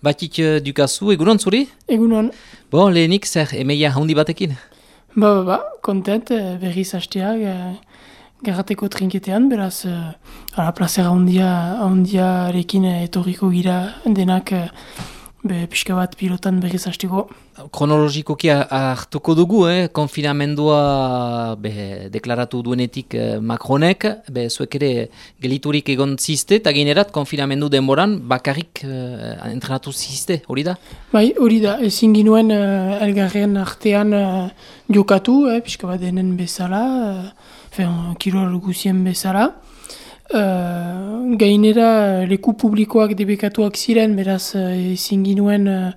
Batik uh, dukazu, egunon zuri? Egunon. Bo, lehenik zer, emeia handi batekin? Ba, ba, ba, kontent, eh, berriz hastea, eh, garrateko trinketean, beraz, eh, ala, plazera handia, handiarekin eh, etorriko gira denak eh, be, pixka bat pilotan berriz hasteko. Kronologikoki hartuko dugu, eh? konfinamendua be, deklaratu duenetik eh, Macronek, be, zuek ere geliturik egon ziste, eta generat konfinamendu denboran bakarrik eh, entrenatu ziste, hori da? Bai, hori da, ezin ginuen eh, elgarren artean eh, jokatu, eh, pixka bat denen bezala, eh, kirol guzien bezala. Uh, gainera leku publikoak debekatuak ziren, beraz uh, ezin ginuen uh,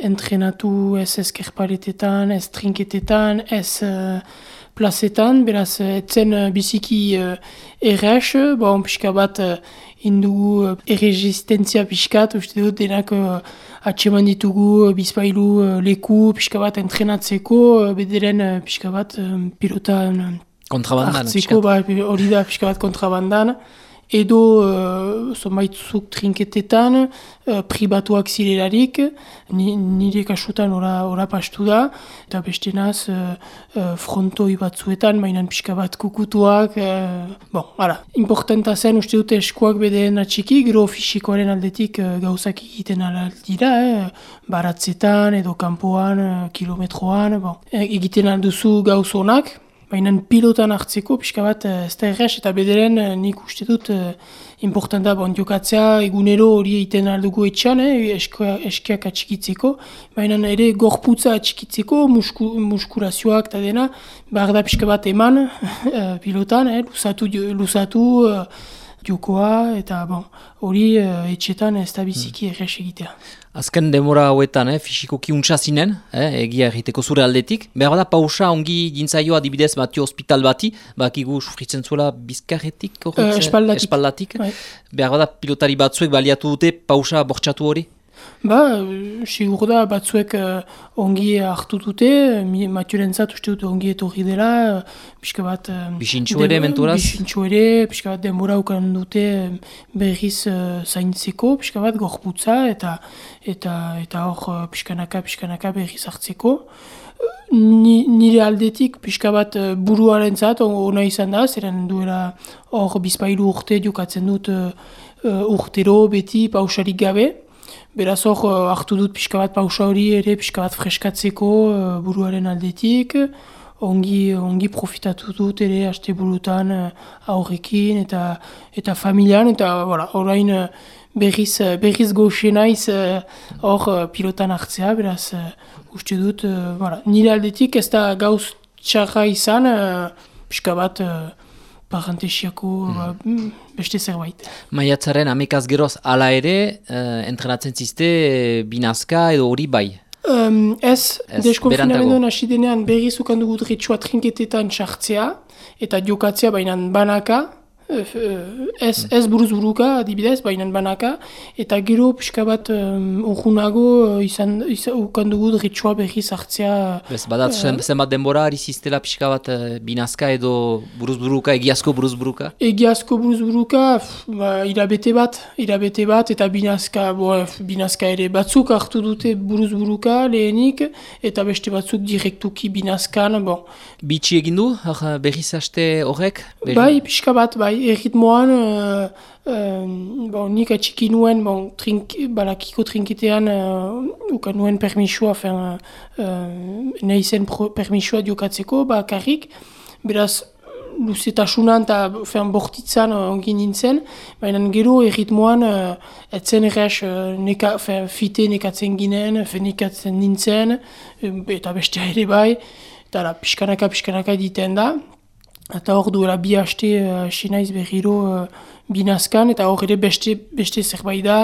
entrenatu ez eskerpaletetan, ez trinketetan, ez uh, plazetan, beraz etzen uh, biziki uh, errex, bon, pixka bat uh, indugu uh, erresistentzia pixkat, uste dut denak uh, atseman ditugu uh, bizpailu uh, leku pixka bat entrenatzeko, uh, bederen uh, pixka bat uh, pilotan Kontrabandan, hartzeko, ba, hori da pixka bat kontrabandan, edo uh, zonbaitzuk trinketetan, uh, pribatuak zirelarik, ni, nire kasutan ora, ora pastu da, eta beste naz uh, uh, frontoi batzuetan, mainan pixka bat kukutuak, uh, bon, ara. Importanta zen uste dute eskuak bedeen atxiki, gero fisikoaren aldetik uh, gauzak egiten dira, eh, baratzetan edo kanpoan, uh, kilometroan, bon. egiten alduzu gauz honak, Baina pilotan hartzeko, pixka bat, ez da errez, eta bederen nik uste dut uh, importanta bon, jokatzea egunero hori egiten aldugu etxan, eh, eskiak atxikitzeko, baina ere gorputza atxikitzeko, musku, muskulazioak eta dena, behar da pixka bat eman pilotan, eh, lusatu, lusatu uh, jokoa, eta bon, hori uh, etxetan ez da biziki mm. errez egitea. Azken demora hauetan, eh, fisikoki untsa zinen, eh, egia egiteko zure aldetik. Behar da, pausa ongi dintzaioa adibidez batio hospital bati, bakigu sufritzen zuela bizkarretik, uh, espaldatik. espaldatik. Behar da, pilotari batzuek baliatu dute pausa bortxatu hori? Ba, sigur da batzuek uh, ongi hartu dute, Matioren zat uste dute ongi etorri dela, pixka bat... Uh, Bixintxo ere, menturaz? Bixintxo ere, pixka bat denbora ukan dute berriz uh, zaintzeko, pixka bat gorputza, eta eta eta hor pixkanaka, pixkanaka berriz hartzeko. Ni, nire aldetik pixka bat buruaren zat, ona izan da, zeren duela hor bizpailu urte jokatzen dut uh, urtero beti pausarik gabe. Beraz hor, uh, hartu dut pixka bat pausa hori ere pixka bat freskatzeko uh, buruaren aldetik. Ongi, ongi profitatu dut ere haste burutan uh, aurrekin eta eta familian. Eta orain uh, berriz, berriz goxe naiz hor uh, pilotan hartzea. Beraz uh, uste dut, uh, voilà. nire aldetik ez da gauz txarra izan pixka bat... Uh, parantesiako mm. beste zerbait. Maiatzaren amikaz geroz ala ere, uh, entrenatzen ziste binazka edo hori bai? Um, ez, ez deskonfinamenduan hasi denean berriz ukandugu dritsua trinketetan txartzea eta jokatzea bainan banaka, ez, ez buruz buruka, adibidez, baina banaka, eta gero pixka bat um, urgunago uh, izan, izan ukandugu dritsua berri zartzea. Bez, badat, uh, zenbat denbora ari ziztela pixka bat uh, binazka edo buruz buruka, egiazko buruz buruka? Egiazko buruz buruka, ba, irabete bat, irabete bat, eta binazka, bo, binazka ere batzuk hartu dute buruz buruka lehenik, eta beste batzuk direktuki binazkan, bon. Bitsi egin du, berri zaste horrek? Bai, pixka bat, bai, erritmoan, uh, uh, bon, nik atxiki nuen, bon, trink, balakiko trinkitean, uh, uka nuen permisua, fen, uh, nahi zen permisua diokatzeko, bakarrik, beraz, luzetasunan eta bortitzan uh, ongi nintzen, baina gero erritmoan uh, etzen errez uh, neka, fite nekatzen ginen, fe nekatzen nintzen, eta beste ere bai, eta pixkanaka pixkanaka diten da, Eta hor duela bi haste uh, sinaiz berriro uh, binazkan, eta hor ere beste, beste zerbait da,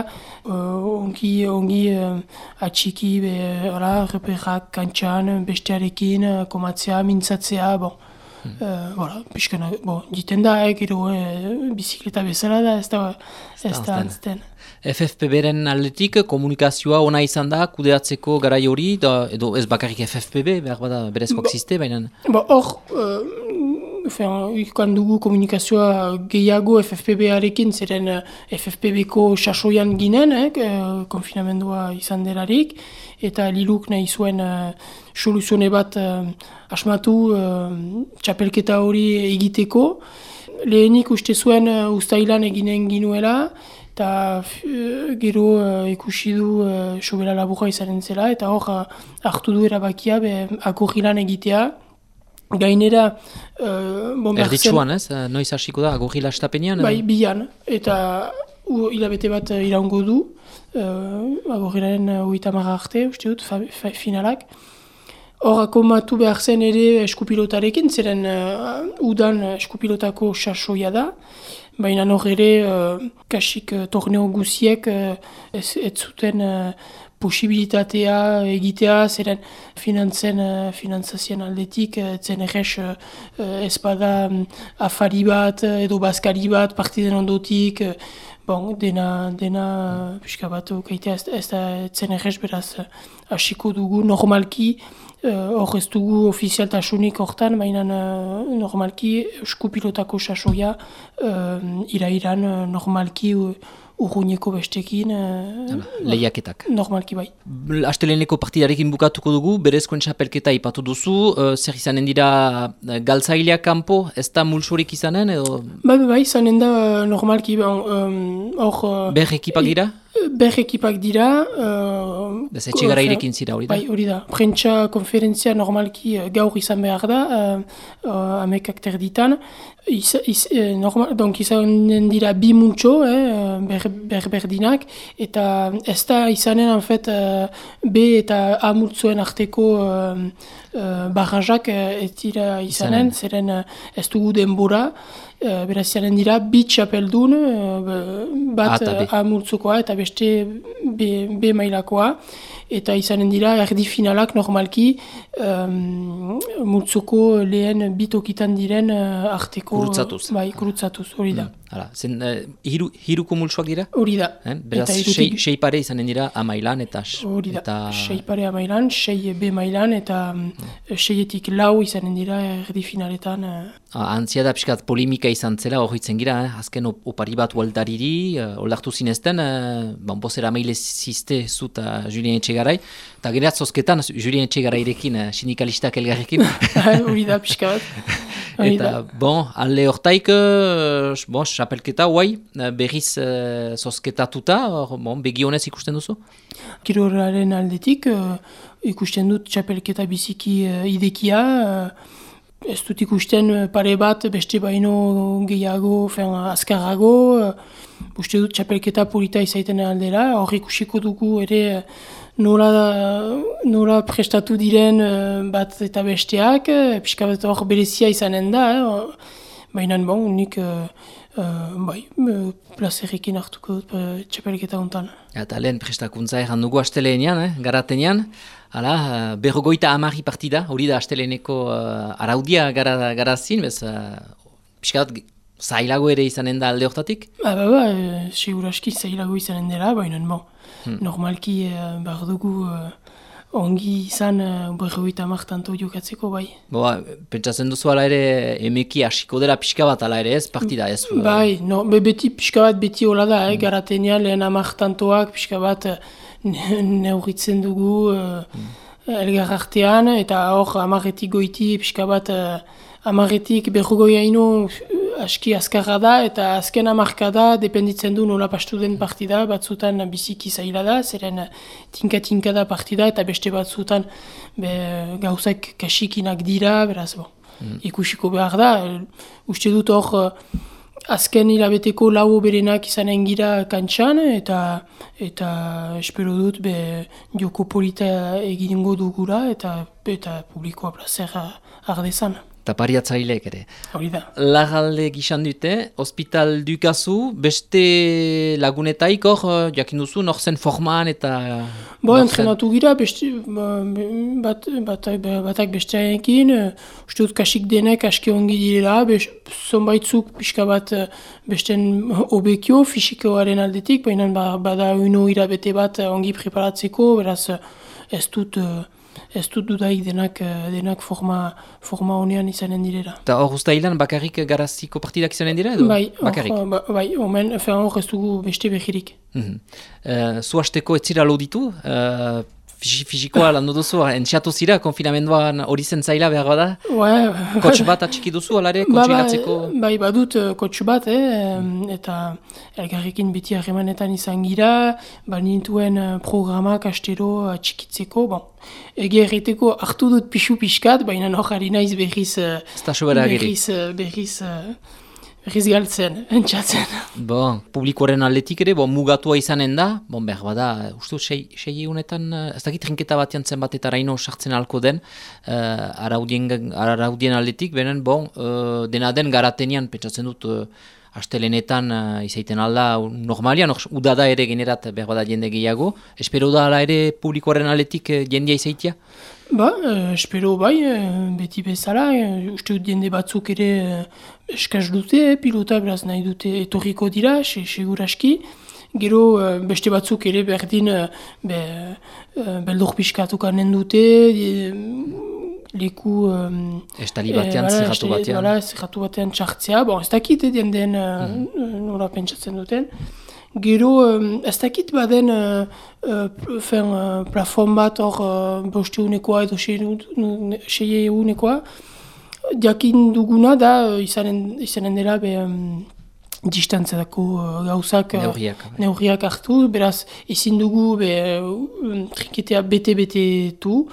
uh, ongi, ongi uh, atxiki, be, ora, reperak kantxan, bestearekin, uh, komatzea, mintzatzea, bon. Hmm. Uh, voilà, pixkana, bon, diten da, eh, gero eh, bizikleta bezala da, ez da, ez da, antzten. FFPB-ren aldetik komunikazioa ona izan da, kudeatzeko garai hori, edo ez bakarrik FFPB, behar bada berezkoak ziste, baina... Hor, uh, ikan dugu komunikazioa gehiago FFPB-arekin, zeren FFPB-ko sasoian ginen, eh, konfinamendua izan delarik, eta liluk nahi zuen uh, soluzione bat asmatu uh, txapelketa hori egiteko. Lehenik uste zuen uh, ustailan eginen ginuela, eta gero uh, ikusi du uh, sobera laburra izanen zela, eta hor uh, hartu du erabakia be, akurrilan egitea. Gainera... Uh, Erditsuan ez, noiz hasiko da, agurrila estapenean? Bai, bian, eta hilabete bat iraungo du, uh, agurrilaren uh, arte, uste dut, finalak. Hor, akomatu behar zen ere eskupilotarekin, zeren udan eskupilotako sasoia da, Baina hor ere, uh, kasik uh, torneo guziek uh, ez, ez zuten uh, posibilitatea egitea, zeren finantzen, uh, finantzazien aldetik, uh, zen errez uh, espada um, afari bat edo bazkari bat partiden ondotik, uh, bon, dena, dena pixka bat ukaitea ez, ez da zen errez beraz hasiko dugu normalki, hor ez dugu ofizialtasunik hortan, baina normalki eskupilotako sasoia uh, irairan normalki urruñeko bestekin. Uh, Lehiaketak. Normalki bai. Asteleneko partidarekin bukatuko dugu, berezkoen txapelketa ipatu duzu, uh, zer izanen dira galtzaileak kanpo, ez da mulsorik izanen? Edo... Bai, bai, izanen da normalki. Um, or, Ber ekipak dira? Ber ekipak dira. Uh, Bez etxegara irekin zira hori da? Bai, hori da. Prentsa konferentzia normalki uh, gaur izan behar da, uh, uh, amekak terditan. Is, is, eh, normal, donc izan dira bi muntxo, eh, ber, berberdinak, eta ez da izanen, en fait, uh, B eta A multzoen arteko uh, uh, barrajak ez dira izanen, zeren uh, ez dugu denbora, uh, beraz izanen dira bi txapeldun, uh, bat A multzokoa eta beste B, B mailakoa, eta izanen dira erdi finalak normalki um, multzoko lehen bitokitan diren uh, arteko... Kurutzatuz. Bai, kurutzatuz, hori da. Mm. Hala, zen, uh, hiru, hiruko multsoak dira? Hori da. Eh? Beraz, sei, sei pare izanen dira amailan eta... Hori da, eta... sei pare amailan, sei be mailan eta mm. seietik lau izanen dira erdi finaletan. Uh... Ah, antzia da pixkat polimika izan zela hori zen gira, eh? azken opari bat ualdariri, uh, oldartu zinezten, uh, bon, bozera maile ziste zuta Julien Etxegarai, eta geneat zozketan Julien Etxegarairekin, uh, sindikalistak elgarrekin. Hori da pixkat. Eta, bon, alde hortaik, uh, bon, xapelketa, guai, uh, berriz uh, zozketatuta, or, bon, begionez ikusten duzu? Kiroraren aldetik, uh, ikusten dut xapelketa biziki uh, idekia, ez dut ikusten eh, pare bat beste baino gehiago, fen, azkarrago, uh, uste dut txapelketa polita izaiten aldera, hor ikusiko dugu ere eh, nola, nola prestatu diren bat eta besteak, pixka bat hor berezia izanen da, eh, baina bon, nik uh, bai, uh, plazerrekin hartuko dut uh, txapelketa hontan. Eta lehen prestakuntza erran dugu asteleenean, eh, garatenean, Hala, uh, berrogoita amari partida, hori da asteleneko uh, araudia gara, gara zin, bez, uh, piskadat, zailago ere izanen da alde hortatik? Ba, ba, ba, e, seguraski zailago izanen dela, baina, bon, hmm. normalki uh, behar dugu uh, ongi izan uh, berrogoita amartanto jokatzeko, bai. Boa, pentsatzen duzu ala ere emeki hasiko dela pixka bat ala ere ez, partida ez? Bai, no, be, beti pixka bat beti hola da, eh, hmm. garatenean lehen amartantoak pixka bat... neurritzen dugu uh, elgar artean, eta hor amaretik goiti pixka bat uh, amaretik berrugoi haino aski azkarra da, eta azken amarka da, dependitzen du nola pastu den partida, batzutan biziki zaila da, zeren tinka-tinka da partida, eta beste batzutan be, gauzak kasikinak dira, beraz, bo, mm. ikusiko behar da, uste dut hor, azken hilabeteko lau berenak izanen gira kantxan, eta eta espero dut be joko polita egingo dugura, eta, eta publikoa plazera ardezan eta pariatzaileek ere. Hori da. Lagalde gizan dute, hospital dukazu, beste lagunetaik hor, eh, jakin duzu, nor zen forman eta... Bo, entrenatu gira, beste, ba, bat, bat, batak bestearekin, uh, uste dut kasik denek aski ongi direla, zonbaitzuk pixka bat uh, besten obekio, fisikoaren aldetik, baina ba, bada uno irabete bat ongi preparatzeko, beraz ez dut... ez dut dudaik denak, eh, denak forma, forma honean izanen direla. Eta hor usta hilan bakarrik garaziko partidak izanen dira edo? Bai, bakarrik. hor, ba, bai, omen, hor ez dugu beste behirik. Mm -hmm. uh, zu hasteko ez zira loditu, uh, Fizikoa lan duzu, entxatu zira, konfinamenduan hori zen zaila behar bada? Bai, Kotx bat atxiki duzu, alare, ba, kontsilatzeko? Bai, bai, badut uh, kotx bat, eh, eta elgarrekin beti harremanetan izan gira, ba nintuen uh, programak astero atxikitzeko, bon, egi erreteko hartu dut pixu pixkat, baina hor harri naiz berriz, uh, berriz, uh, berriz, uh, Berriz galtzen, entxatzen. Bon, publikoaren aldetik ere, bon, mugatua izanen da, bon, behar bada, uste, sei, egunetan, eh, ez dakit trinketa batean zen bat eta raino sartzen alko den, uh, araudien, araudien aldetik, benen, bon, uh, dena den garatenian, pentsatzen dut, uh, astelenetan uh, izaiten alda normalian, udada ere generat behar bada jende gehiago, espero da ala ere publikoaren aldetik uh, jendea izaitia? Ba, eh, espero bai, beti bezala, uste dut jende batzuk ere eskaz dute, pilota beraz nahi dute etorriko dira, se, seguraski. Gero beste batzuk ere berdin be, beldur piskatukanen dute, leku... Eh, Estali batean, eh, zerratu batean. Bala, zerratu batean txartzea, bon, ez dakit den den mm. nola pentsatzen duten. Gero, ez dakit baden uh, uh, plafon bat hor uh, boste unekoa edo seie unekoa. Diakin duguna da izanen, izanen dela be, um, distantzatako uh, gauzak neurriak, hartu. Beraz, ezin dugu be, um, trinketea bete-bete tu.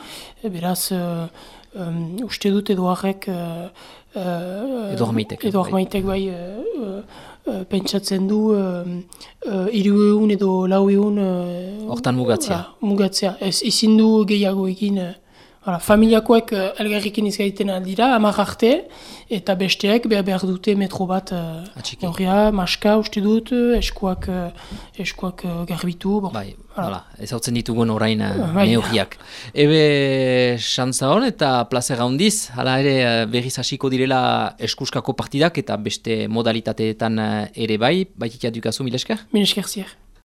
Beraz, uh, um, uste dut edo harrek... Uh, uh, edo armaitek. bai... Uh, Uh, pentsatzen du uh, uh, iru egun edo lau egun hortan uh, mugatzea. mugatzea. Ez izin du gehiago egin Hala, familiakoek uh, elgarrikin izgaiten aldira, amak arte, eta besteak behar behar dute metro bat uh, maska uste dut, eskuak, uh, eskuak uh, garbitu. Bon. Bai, hala, ez hau ditugun orain uh, bai. neurriak. Ebe, xantza hon eta plazera hondiz, hala ere berriz hasiko direla eskuskako partidak eta beste modalitateetan ere bai, baititia dukazu, mil esker? Mil esker zier.